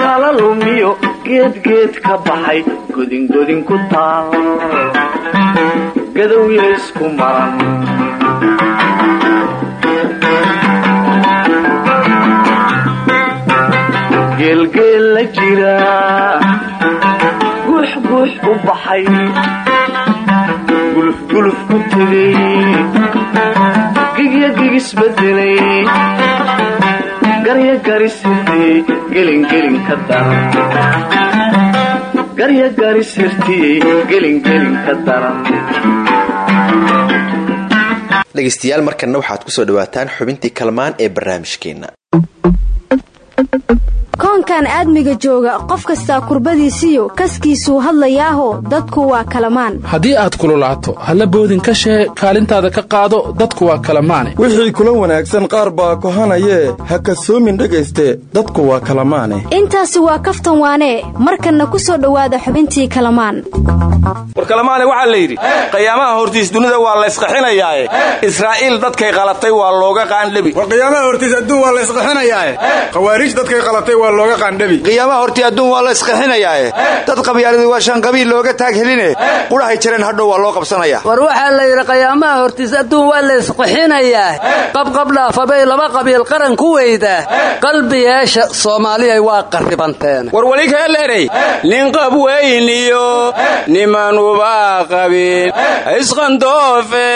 [SPEAKER 1] kala lumiyo geedgeed ka baxay godingodin ku taal. Gadowya isku maran. Geelgeel la jira guux guux u baxay. Gulufguluf ku tegay gigya gigisbedelay
[SPEAKER 8] dhegaystayaal markanna waxaad ku soo dhawaataan xubintii kalmaan ee barnaamijkeenna
[SPEAKER 10] koonkan aadmiga jooga qof kastaa kurbadiisiyo kaskiisuu hadlayaaho dadku waa kalamaan.
[SPEAKER 11] Haddii aad kululaato halla boodin ka shee kaalintaada ka qaado dadku waa kalamaane
[SPEAKER 12] wixii kula wanaagsan qaar baa kohanayee ha kasoomin dhegayste dadku waa kalamaane.
[SPEAKER 10] Intaasi waa kaftan waanee markanna ku soo dhowaada xubintii kalamaan.
[SPEAKER 3] War kalamaane waxaa la yidhi qiyaamaha hortiis dunida waa laysqaxinayaae israa'iil dadkay qalatay waa looga qaandhebi.
[SPEAKER 13] War qiyaamaha hortiis adduun waa laysqaxinayaae khawaariij dadkay qalatay waa looga qaandhebi
[SPEAKER 14] qiyaamaha hortii adduun waa la isqaxinayaae dad qabyaaladii waa shan qabiil looga taag heline. Qudhahay jireen hadhow waa loo qabsanaya.
[SPEAKER 15] War waxaa la yidhi qiyaamaha hortiis adduun waa laysqaxinayaa qabqabdhaafabay laba qabiil qaran ku weyda. Qalbiyeesha soomaaliyay waa qarribanteen.
[SPEAKER 3] War weli kaaleerey nin qabweyniyo nimanuba qabin. Isqandoofe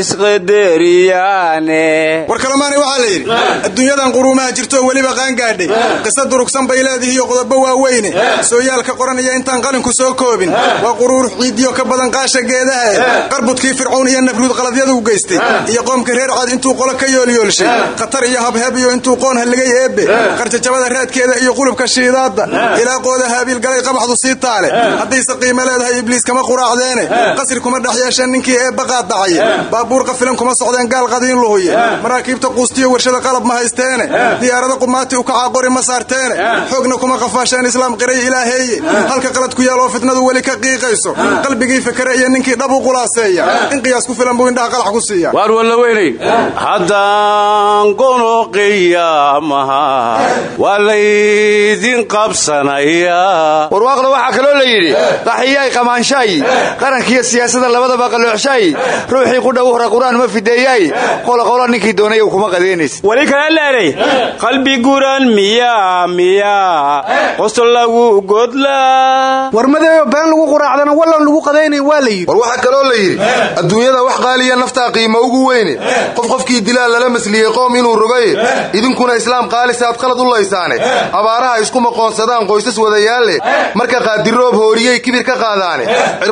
[SPEAKER 3] isqaderiyaane
[SPEAKER 13] war kalamaane waxaa la yidhi adduunyadan quruumaha jirtoo weliba qaangaadhay qisa durugsan bay leedihiiyo qodobo waaweyne. Sooyaalka qoranaya intaan qalinku soo koobin. Waa quruurux ciidiyo ka badan qaasha geedahae qarbudkii fircown iyo nafruud qaladyadu u geystay. Iyo qoomka reer cad intuu qolo ka yoolyoolshay khatar iyo habheb iyo intuu qoon halligay eebbe qarjajabada raadkeeda iyo qulubka shiidaadda. Ilaaqooda haabiilgalay qabaxdu sii taale. Haddayse qiimo leedahay ibliis kama quraacdeene. Qasri kuma dhex yeesheen ninkii eebba qaadacay baabuur qafilan kuma socdeen gaal qadiin luhuye maraakiibta quustiyo warshada qalab ma haysteene. Diyaarada qumaati u kacaa qori ma saar qaarteene xoogna kuma qafaasheen islaam qiray ilaaheeye halka qalad ku yaal oo fitnadu weli ka qiiqayso. Qalbigii fikre iyo ninkii dhab u qulaaseeya. In qiyaas ku filan buu indhaha qalax ku siiya.
[SPEAKER 3] Waar walla weynay haddaan gono qiyaamaha waa laydin qabsanayaa.
[SPEAKER 14] Warwaaqda waxaa kaloo la yidhi qaxiyaay qamaanshaay qarankiiyo siyaasada labadaba qaloocshaay ruuxii qudha u hora qur'aan ma fideeyaay qoloqolo ninkii doonay kuma qadeenays
[SPEAKER 3] weli kala leeray qalbi guran miyaa miyaa qosto lagu godlaa
[SPEAKER 16] war madeeyo been lagu quraacdana wallan lagu qadaynayn waa la yidhi.
[SPEAKER 17] War waxaa kaloo la yidhi adduunyada wax qaaliya naftaa qiimo ugu weyne qof qofkii dilaa lala masliyey qoom inuu rogaye idinkuna islaam qaalisaad qalad u laysaane abaaraha isku maqoonsadaan qoysas wadayaalle. Marka qaadiroob hooriyey kibir ka qaadaane.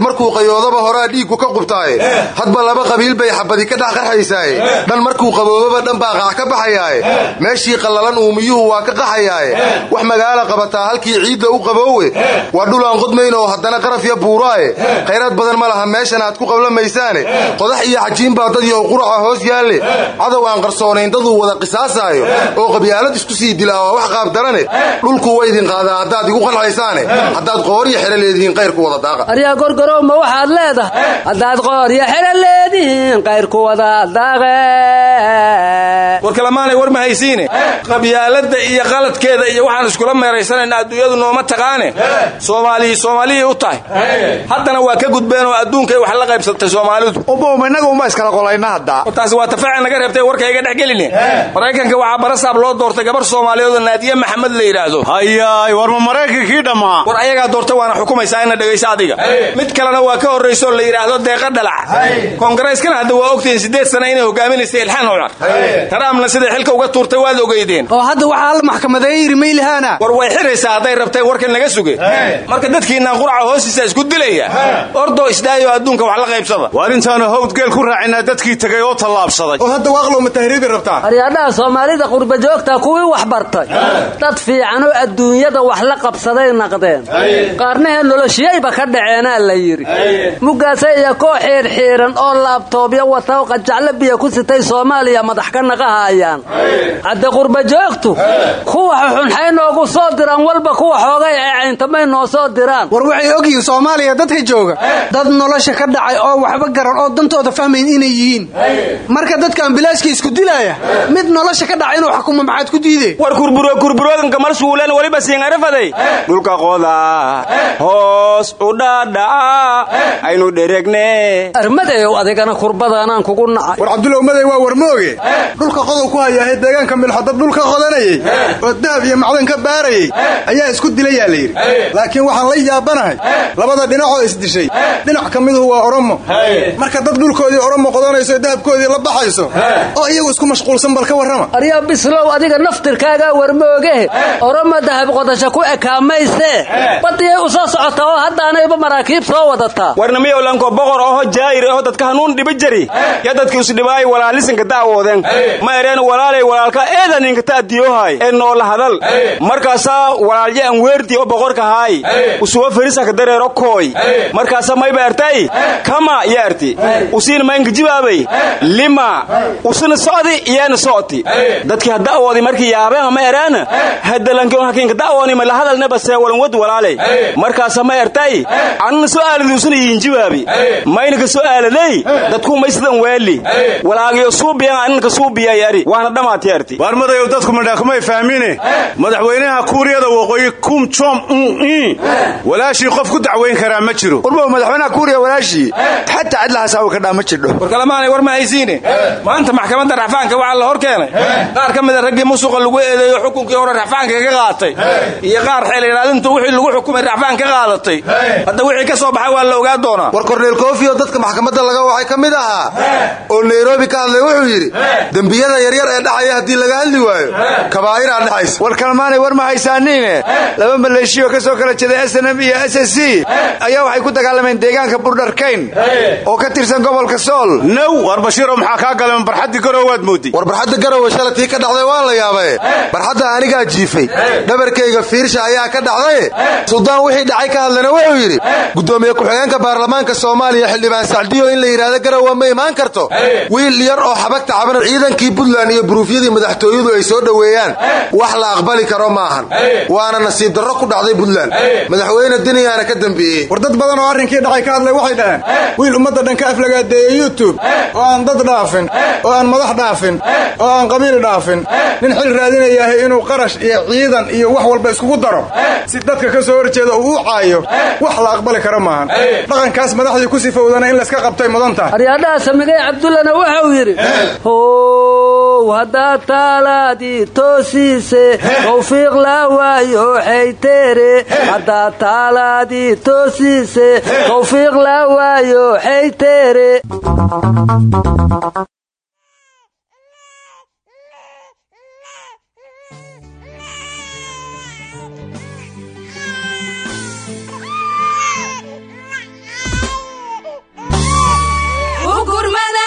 [SPEAKER 17] Markuu qayoodaba horaa dhiiggu ka qubtaaye. Hadba laba qabiil bay xabadi ka dhex qarxaysaaye dhan markuu qaboobaba dhan baa qaax ka baxayaaye. Meeshii qallalan uumiyuhu waa ka qaxayaaye wax magaala qabataa halkii ciidda u qaboowe. Waa dhulaan qodmayn oo haddana qaraf ya buuraaye. Khayraad badan ma laha meeshan aad ku qablamaysaane. Qodax iyo xajiin baa dad iyo quraca hoos yaalle cadow aan qarsoonayn daduu wada qisaasaayo oo qabyaalad isku sii dilaa waa wax qaab darane. Dhulku wa idin qaadaa haddaad igu qanxaysaane. Haddaad qooriyo xero leedihiin qayrku wada daaqa.
[SPEAKER 15] Aryaa gorgorow ma waxaad leedahay? Haddaad qooryo xero leedihiin qayrku wada daaqe
[SPEAKER 18] war kalamaanay war ma haysiine. Qabyaaladda iyo qaladkeeda iyo waxaan iskula meeraysanayna adduunyadu nooma taqaane. Soomaaliyi soomaaliyay u tahay. Haddana waa ka gudbeen oo adduunkay wax la qaybsatay soomaalidu.
[SPEAKER 14] Innaga uma iskala qolayna hadda.
[SPEAKER 18] Taasi waa tafaaci naga reebtay warka iga dhex geline maraykanka waxaa barasaab loo doortay gabar soomaaliyeed oo naadiye maxamed la yidhaahdo
[SPEAKER 3] hayaay war ma maraykankii dhammaa
[SPEAKER 18] war ayagaa doortay waana xukumaysaa ina dhegaysa adiga. Mid kalena waa ka horraysoo la yidhaahdo deeqa dhalac. Koongarayskana hadda waa ogtihiin siddeed sana inay hogaaminaysay ilxaan cumar taraamna siday xilka uga tuurtay waad ogeydeen.
[SPEAKER 16] Oo hadda waxaa la maxkamadeeye yidhi maylihaana
[SPEAKER 18] war way xiraysaa hadday rabtay warkan naga suge. Marka dadkiinaan quraca hoostiisa isku dilaya. Ordoo isdaayo adduunka wax la qaybsada.
[SPEAKER 3] Waar intaanu hawdgeel ku raacinaa dadkii tegay oo tallaabsaday.
[SPEAKER 13] Oo hadda waaqlow ma tahriibi rabtaa?
[SPEAKER 15] Aryaadhaha soomaalida qurbajoogta kuwii wax bartay. Dad fiicanoo adduunyada wax la qabsaday naqdeen. Qaarnahee noloshiyayba ka dhaceenaa la yidhi mugaase iyo koo xiirxiiran oo laabtoobyo wata qajaclo biya ku sitay soomaaliya madax ka naqahayaan hadde qurbajoogtu kuwa xunxay noogu soo diraan walba kuwa xoogay ee cayntamay noo soo diraan.
[SPEAKER 16] War waxay ogyihiin soomaaliya dadka jooga. Dad nolosha ka dhacay oo waxba garan oo dantooda fahmayn inay yihiin. Marka dadkan bilaashka isku dilaya mid nolosha ka dhaca inuu xukumo maxaad ku diidee.
[SPEAKER 18] War kurburo kurburoodanka mar suuleen weliba siinarafaday dhulka qoda. Hoos u dhaadhaca aynu dheregne
[SPEAKER 15] armadeyow adigana kurbadaanaan kugu nacay.
[SPEAKER 13] War cabdulla umaday waa warmooge dhulka qodow ku hayaahay deegaanka milxo dad dhul ka qodanayey oo dahab iyo macdan ka baarayey ayaa isku dilayaa la yidhi. Laakiin waxaan la yaabanahay labada dhinacoo isdishay dhinac ka miduhu waa oromo. Marka dad dhulkoodii oromo qodanayso dahabkoodii la baxayso oo iyagu isku mashquulsan bal ka warrama.
[SPEAKER 15] Bislow adiga naftirkaagaa warmoogehe oromo dahab qodasha ku ekaamayse. Badiyay u soo socotaa oo haddaanayba maraakiib soo wadataa
[SPEAKER 18] warnamiyow lanko boqor oho jaayir oho dadka hanuun dhiba jari. Ya dadki isdhibaay walaalisinka da'woodeen ereen walaalay walaalka eedaninka ta'diyohay ee noola hadal. Markaasaa walaalye an weerdi oo boqorka haay usuwa ferisaka dareero kooy. Markaasa mayba ertay kama ya erti usiina maynka jibaabay? Lima. Usina socdi iyana socti. Dadki ha da'woodi markii yaabeen ma ereena hadalankin hakinka da'wooni ma la hadalna base walan wad walaalay. Markaasa ma ertay anna soo aaladi usina yiin jibaabi. Maynaka soo aaladay dadku maysidan weeli walaagiyo suubiyan aninka suubiya yari waana dhamaati erti
[SPEAKER 3] waar madayow dadku madhaakumay fahmine madaxweynaha kuuriyada waqooyi kum jom un walaashii qof ku dacwayn karaa ma jiro.
[SPEAKER 14] Warbow madaxweynaha kuuriya walaashii? Xataa cid lahasaawi ka dhaa ma jidho
[SPEAKER 18] war kalamaanay war ma haysiine? Maanta maxkamadda raxfaanka waxaa la hor keenay. Qaar ka mida raggii musuqa lagu eedeeyo xukunkii hore raxfaanka ka qaatay. Iyo qaar xeel ilaalintu wixii lagu xukumay raxfaan ka qaadatay hadda wixii ka soo baxay waa la ogaa doonaa.
[SPEAKER 17] War korneel koofi oo dadka maxkamadda laga waxay ka mid ahaa. Oo nairobi ka hadlay wuxuu yidhi dembiyada yaryar ee dhacaya haddii laga hadli waayo kabaa'iraa dhexaysa
[SPEAKER 14] war kalmaanay war ma haysaaniine laba maleeshiyo ka soo kala jeeda snm iyo s s c. Ayaa waxay ku dagaalameen deegaanka burdharkayn. Oo ka tirsan gobolka sool.
[SPEAKER 3] Now war bashiiro maxaa kaa galeen barxaddii garowaad moodday
[SPEAKER 17] war barxadda garowe shalatii ka dhacday waa la yaabaye barxadda anigaa jiifay. Dhabarkayga fiirsha ayaa ka dhacdaye suldaan wixii dhacay ka hadlana wuxuu yidhi gudoomiye ku-xigeenka baarlamaanka soomaaliya xildhibaan sacdiyo in la yidhaahdo garowe ma imaan karto. Wiil yar oo xabagta caban ciidankii puntland iyo buruufyadii madaxtooyadu ay soo dhoweeyaan wax la aqbali karo maahan. Waana nasiib darro ku dhacday puntland. Madaxweyne deniyaana ka dambeeyey.
[SPEAKER 13] War dad badan oo arrinkii dhacay ka hadlay waxay dhaheen wiil ummadda dhan ka aflagaadeeyey youtube oo aan dad dhaafin oo aan madax dhaafin oo aan qabiil dhaafin. Nin xil raadinayahay inuu qarash iyo ciidan iyo wax walba iskugu daro. Si dadka ka soo horjeeda uu u caayo wax la aqbali karo maahan. Dhaqankaas madaxdii ku sifowdana in layska qabtay mudan tahay
[SPEAKER 15] aryaadhaha samigay cabdullana wuxuu yidhi how haddaad taalaadii toosiise tawfiiq la waayo xayteere haddaad taalaadii toosiise tawfiiq la waayo xayteere
[SPEAKER 19] ugurmada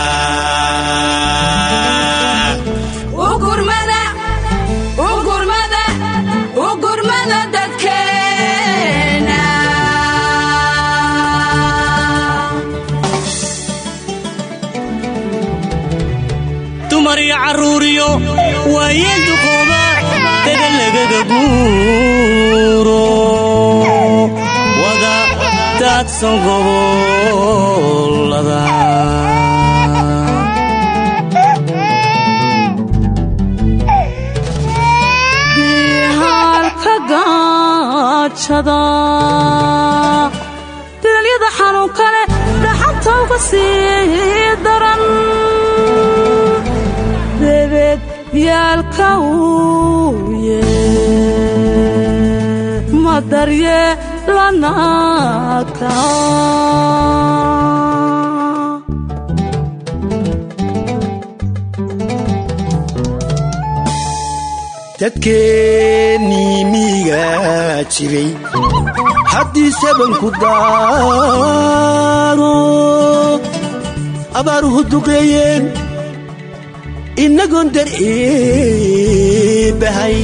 [SPEAKER 6] carruuriyo waayeel duqooba dada lagaga wada daadsan
[SPEAKER 19] gobollada gaajada yaalka uye madarye lanaka
[SPEAKER 20] dadkeennii miiga jiray haddii sabanku daaro abaaruhu duqeeyeen innagoon dar'eebahay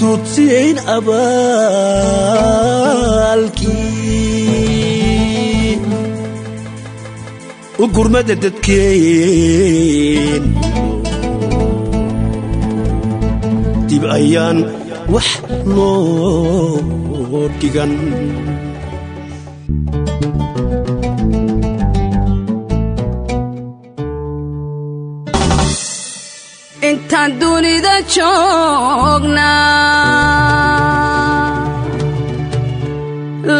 [SPEAKER 20] duudsiyayn abaalkii. U gurmada dadkeen. Dib ayaan wax loo dhigan
[SPEAKER 19] intaan dunida joognaa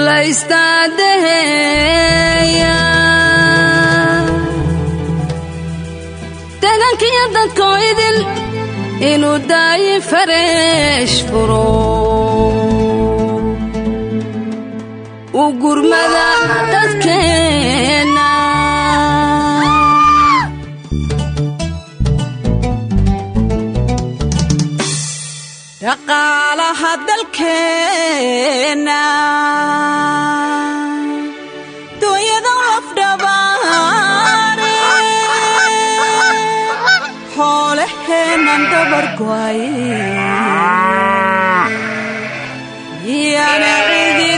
[SPEAKER 19] laystaadaheeya deegaankiyo dadkoo idil inuu daayin fareesh furo. U gurmada dadkeenna dhaqaalaha dalkeenna dunyada lafdhabaare xoolaheennan dabargoaye yaana cidi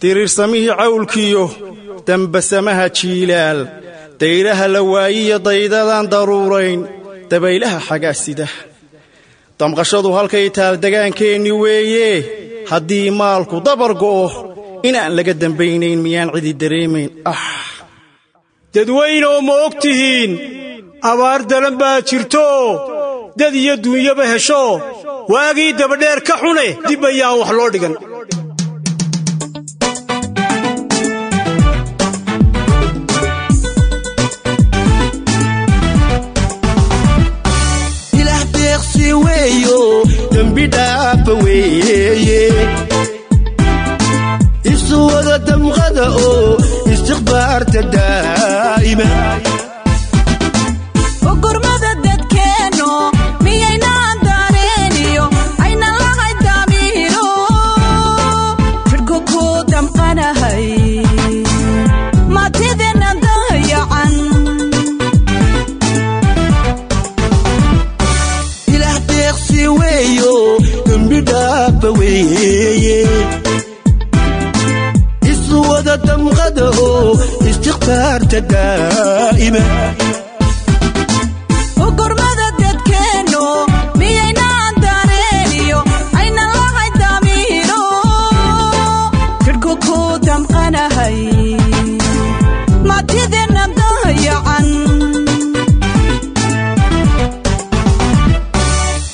[SPEAKER 19] danaynay
[SPEAKER 20] diriirsamihii cawlkiyo dambasamaha jiilaal. Dayraha la waayiyo daydadaan daruurayn dabaylaha xagaasida damqashadu halkay taal degaankeenni weeye haddii maalku dabar go'o inaan laga dambaynayn miyaan cidi dareemayn ah!
[SPEAKER 7] Dadweyneoo ma og tihiin abaar dalan baa jirto. Dad iyo duunyaba hesho waagii dabadheer ka xune dib ayaan wax loo dhigan
[SPEAKER 20] weeyo dembi dhaafa weeye isu wada damqada oo istiqbaarta daa'ima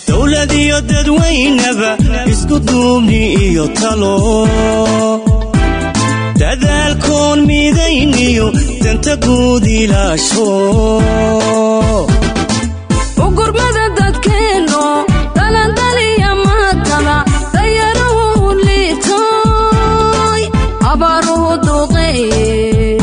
[SPEAKER 6] dowlad iyo dadweynaba isku duubni iyo talo. Dadaalkoon midayniyo danta guud ilaasho
[SPEAKER 19] ugurmada dadkeennu dalandaliya maatala dayaruhu liitoy abaaruhu duqeeye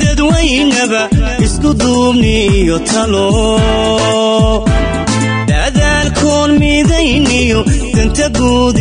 [SPEAKER 6] dadweynaba isku duubni iyo talo midayniyo danta guud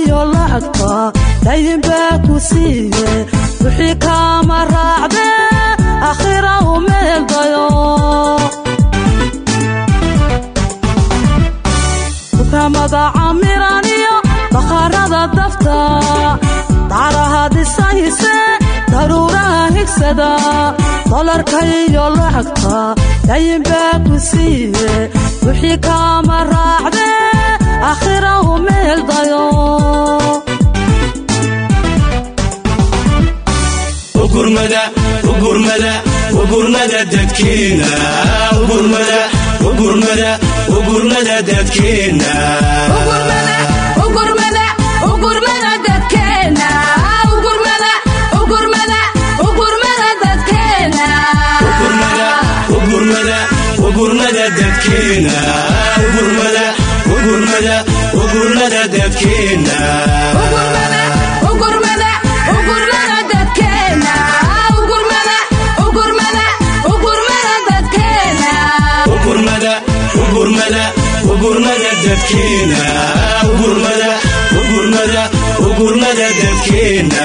[SPEAKER 19] iyo lacagta daydinbaa ku siiye wixii kaama raacde akhira u meeldayo dukaamada camiran iyo bakhaarada dafta dacaraha dhisayse daruuraha higsada. Dolarka iyo lacagta daydinbaa ku siiye wixii kaama raacde akhira u meeldayo
[SPEAKER 6] ugurmada ugurmada ugurmada dadkeena ugurmada ugurmada dadkeena
[SPEAKER 19] ugurmada dadkeena